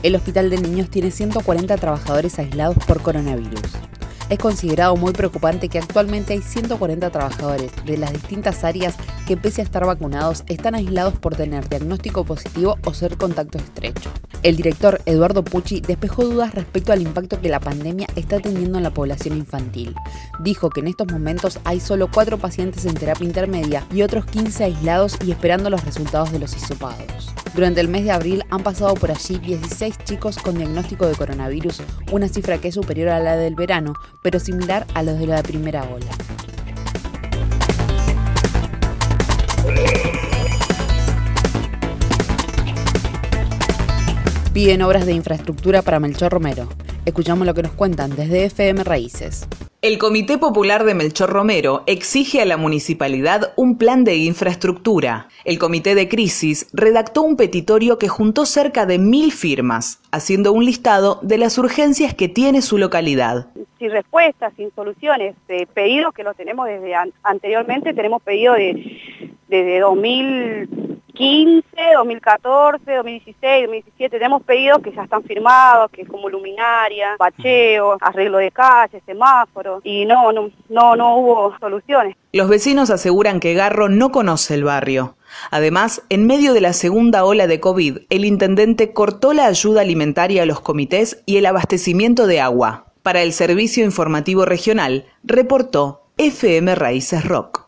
El Hospital de Niños tiene 140 trabajadores aislados por coronavirus. Es considerado muy preocupante que actualmente hay 140 trabajadores de las distintas áreas que pese a estar vacunados están aislados por tener diagnóstico positivo o ser contacto estrecho. El director Eduardo Pucci despejó dudas respecto al impacto que la pandemia está teniendo en la población infantil. Dijo que en estos momentos hay solo 4 pacientes en terapia intermedia y otros 15 aislados y esperando los resultados de los hisopados. Durante el mes de abril han pasado por allí 16 chicos con diagnóstico de coronavirus, una cifra que es superior a la del verano, pero similar a los de la primera ola. Piden obras de infraestructura para Melchor Romero. Escuchamos lo que nos cuentan desde FM Raíces. El Comité Popular de Melchor Romero exige a la municipalidad un plan de infraestructura. El Comité de Crisis redactó un petitorio que juntó cerca de mil firmas, haciendo un listado de las urgencias que tiene su localidad. Sin respuestas, sin soluciones, pedidos que los tenemos desde anteriormente, tenemos pedido de, desde 2000 2015, 2014, 2016, 2017 tenemos pedidos que ya están firmados, que es como luminaria, bacheo, arreglo de calles, semáforos, y no, no, no, no hubo soluciones. Los vecinos aseguran que Garro no conoce el barrio. Además, en medio de la segunda ola de COVID, el intendente cortó la ayuda alimentaria a los comités y el abastecimiento de agua. Para el Servicio Informativo Regional, reportó FM Raíces Rock.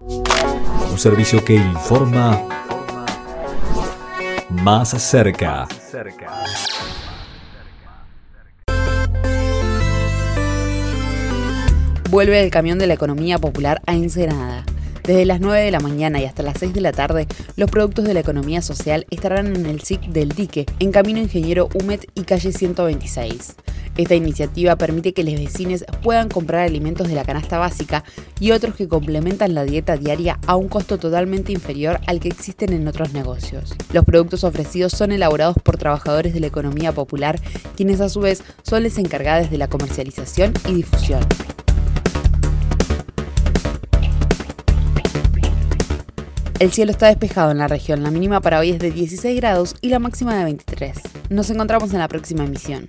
Un servicio que informa más cerca. Vuelve el camión de la economía popular a Ensenada. Desde las 9 de la mañana y hasta las 6 de la tarde, los productos de la economía social estarán en el SIC del Dique, en Camino Ingeniero Humet y calle 126. Esta iniciativa permite que los vecinos puedan comprar alimentos de la canasta básica y otros que complementan la dieta diaria a un costo totalmente inferior al que existen en otros negocios. Los productos ofrecidos son elaborados por trabajadores de la economía popular, quienes a su vez son los encargados de la comercialización y difusión. El cielo está despejado en la región, la mínima para hoy es de 16 grados y la máxima de 23. Nos encontramos en la próxima emisión.